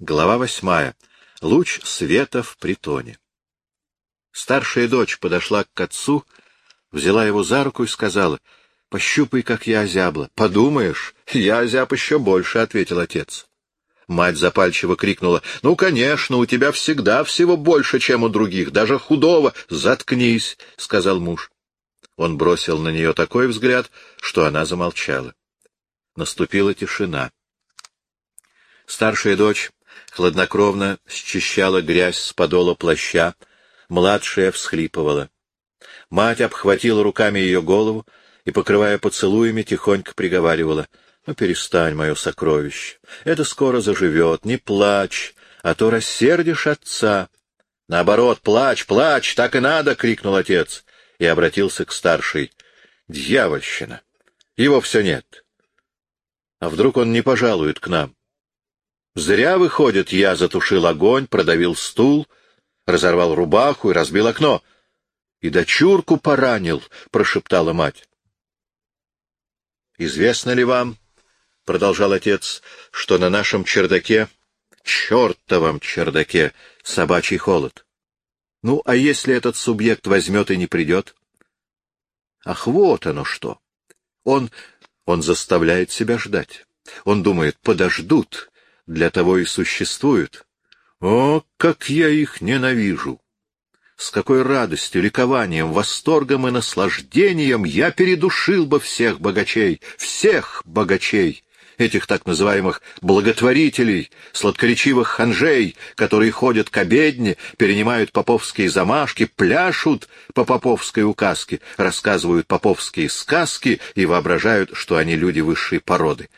Глава восьмая. Луч света в притоне. Старшая дочь подошла к отцу, взяла его за руку и сказала, — Пощупай, как я озябла. — Подумаешь, я озяб еще больше, — ответил отец. Мать запальчиво крикнула, — Ну, конечно, у тебя всегда всего больше, чем у других, даже худого. — Заткнись, — сказал муж. Он бросил на нее такой взгляд, что она замолчала. Наступила тишина. Старшая дочь хладнокровно счищала грязь с подола плаща, младшая всхлипывала. Мать обхватила руками ее голову и, покрывая поцелуями, тихонько приговаривала. — Ну, перестань, мое сокровище, это скоро заживет, не плачь, а то рассердишь отца. — Наоборот, плачь, плачь, так и надо! — крикнул отец и обратился к старшей. — Дьявольщина! Его все нет. А вдруг он не пожалует к нам? Зря, выходит, я затушил огонь, продавил стул, разорвал рубаху и разбил окно. И дочурку поранил, — прошептала мать. — Известно ли вам, — продолжал отец, — что на нашем чердаке, чертовом чердаке, собачий холод? Ну, а если этот субъект возьмет и не придет? Ах, вот оно что! Он... он заставляет себя ждать. Он думает, подождут, для того и существуют. О, как я их ненавижу! С какой радостью, ликованием, восторгом и наслаждением я передушил бы всех богачей, всех богачей, этих так называемых благотворителей, сладкоречивых ханжей, которые ходят к обедне, перенимают поповские замашки, пляшут по поповской указке, рассказывают поповские сказки и воображают, что они люди высшей породы.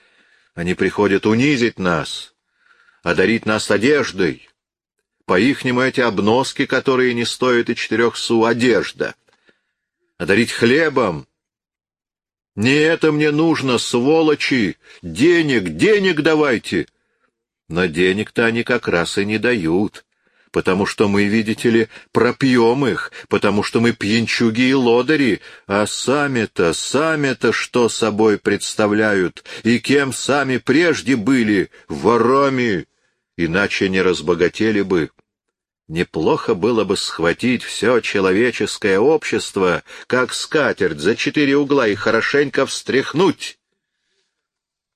Они приходят унизить нас, одарить нас одеждой. По-ихнему эти обноски, которые не стоят и четырех су, одежда. Одарить хлебом. Не это мне нужно, сволочи! Денег, денег давайте! Но денег-то они как раз и не дают потому что мы, видите ли, пропьем их, потому что мы пьянчуги и лодыри, а сами-то, сами-то что собой представляют, и кем сами прежде были, ворами, иначе не разбогатели бы. Неплохо было бы схватить все человеческое общество, как скатерть, за четыре угла и хорошенько встряхнуть.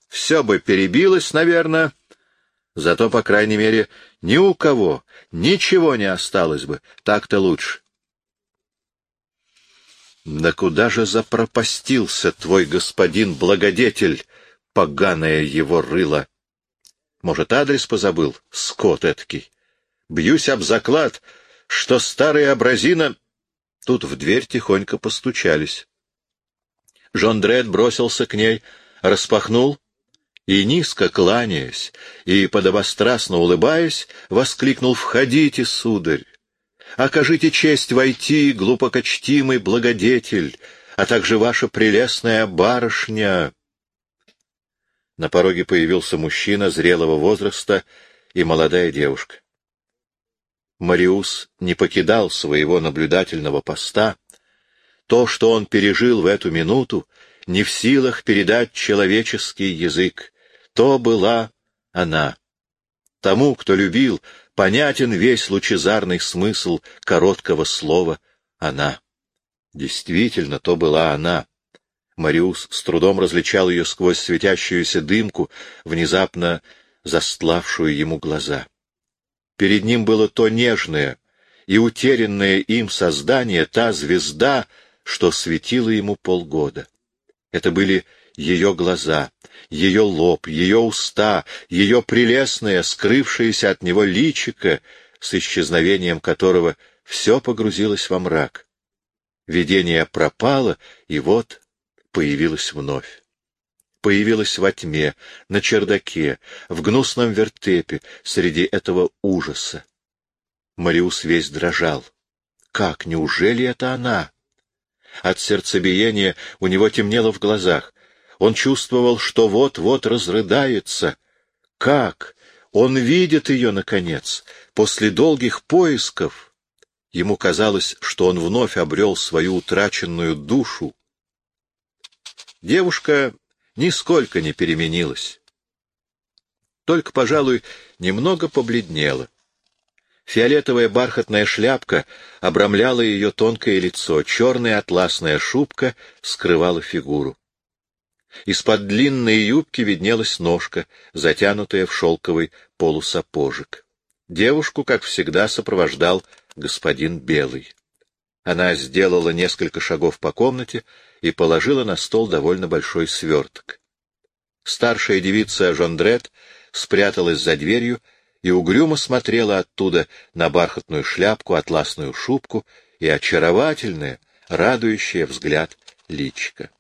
Все бы перебилось, наверное, зато, по крайней мере, ни у кого ничего не осталось бы, так-то лучше. Да куда же запропастился твой господин благодетель, поганое его рыло? Может, адрес позабыл, скот эткий? Бьюсь об заклад, что старый образина... Тут в дверь тихонько постучались. Жондрет бросился к ней, распахнул и, низко кланяясь и подобострастно улыбаясь, воскликнул «Входите, сударь! Окажите честь войти, глупокочтимый благодетель, а также ваша прелестная барышня!» На пороге появился мужчина зрелого возраста и молодая девушка. Мариус не покидал своего наблюдательного поста. То, что он пережил в эту минуту, не в силах передать человеческий язык. То была она. Тому, кто любил, понятен весь лучезарный смысл короткого слова «она». Действительно, то была она. Мариус с трудом различал ее сквозь светящуюся дымку, внезапно застлавшую ему глаза. Перед ним было то нежное и утерянное им создание, та звезда, что светила ему полгода. Это были ее глаза, ее лоб, ее уста, ее прелестное, скрывшееся от него личико, с исчезновением которого все погрузилось во мрак. Видение пропало, и вот появилась вновь. Появилась во тьме, на чердаке, в гнусном вертепе, среди этого ужаса. Мариус весь дрожал. Как, неужели это она? От сердцебиения у него темнело в глазах. Он чувствовал, что вот-вот разрыдается. Как? Он видит ее, наконец, после долгих поисков. Ему казалось, что он вновь обрел свою утраченную душу, Девушка нисколько не переменилась. только, пожалуй, немного побледнела. Фиолетовая бархатная шляпка обрамляла ее тонкое лицо, черная атласная шубка скрывала фигуру. Из-под длинной юбки виднелась ножка, затянутая в шелковый полусапожик. Девушку, как всегда, сопровождал господин Белый. Она сделала несколько шагов по комнате и положила на стол довольно большой сверток. Старшая девица Жондрет спряталась за дверью и угрюмо смотрела оттуда на бархатную шляпку, атласную шубку и очаровательное, радующее взгляд личико.